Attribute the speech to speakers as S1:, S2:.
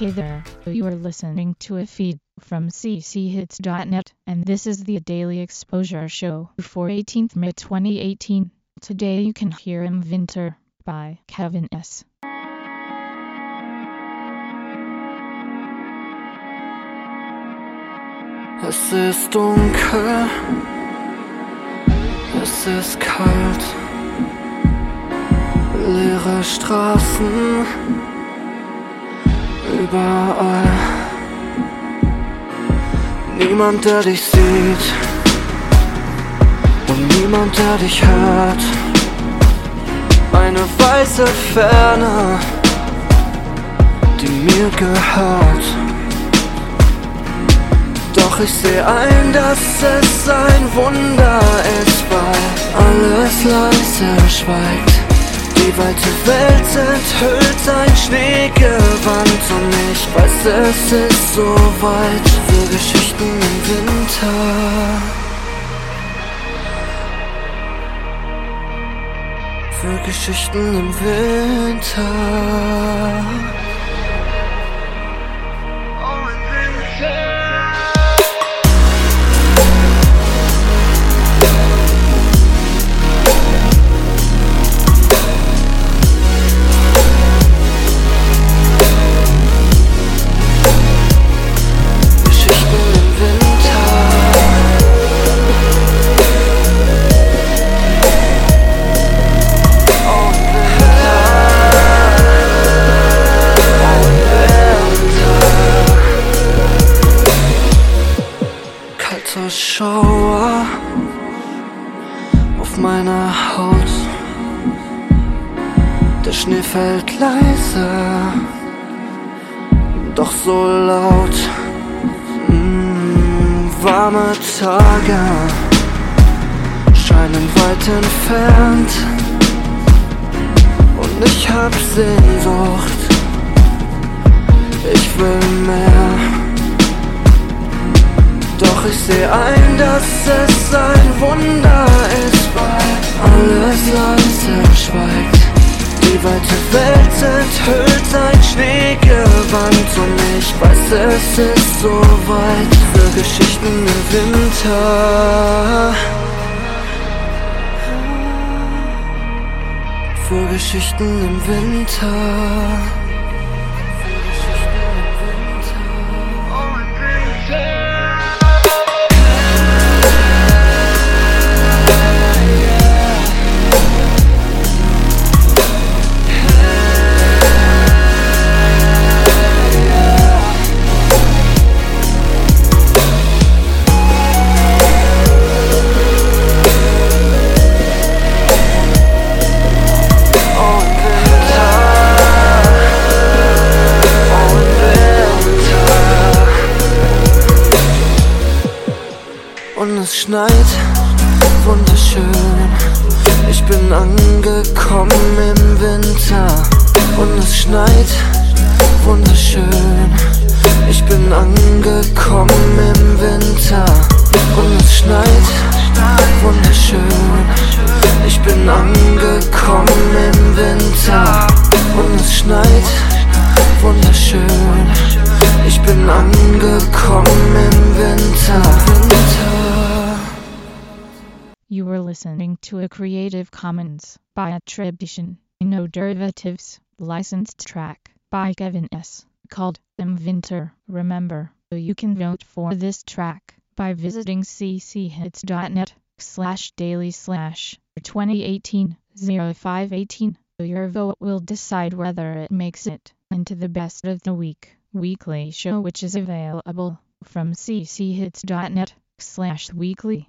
S1: Hey there, you are listening to a feed from cchits.net, and this is the Daily Exposure Show for 18th May 2018. Today you can hear Im Winter by Kevin S.
S2: Es ist dunkel, es ist kalt, leere Straßen überall. Niemand, der dich sieht und niemand, der dich hört. Eine weiße Ferne, die mir gehört. Doch ich seh ein, dass es ein Wunder ist, weil alles leise schweigt. Die weite Welt enthüllt ein Schneegewand und ich weiß, es ist so weit für Geschichten im Winter. Für Geschichten im Winter. Schauer auf meiner Haut. Der Schnee fällt leise, doch so laut. Mm, warme Tage scheinen weit entfernt und ich hab Sehnsucht. Ich will mehr. Doch ich seh ein, dass es ein Wunder ist, weil alles leise schweigt. Die weite Welt enthüllt ein Schneegewand und ich weiß, es ist so weit für Geschichten im Winter. Für Geschichten im Winter. Und es schneit wunderschön. Ich bin angekommen im Winter. Und es schneit wunderschön. Ich bin angekommen im Winter. Und es schneit wunderschön. Ich bin angekommen im Winter. Und es schneit wunderschön. Ich bin angekommen im Winter.
S1: You were listening to a Creative Commons by attribution, no derivatives, licensed track by Kevin S. called Im Winter. Remember, you can vote for this track by visiting cchits.net slash daily slash 2018 0518. Your vote will decide whether it makes it into the best of the week weekly show which is available from cchits.net slash weekly.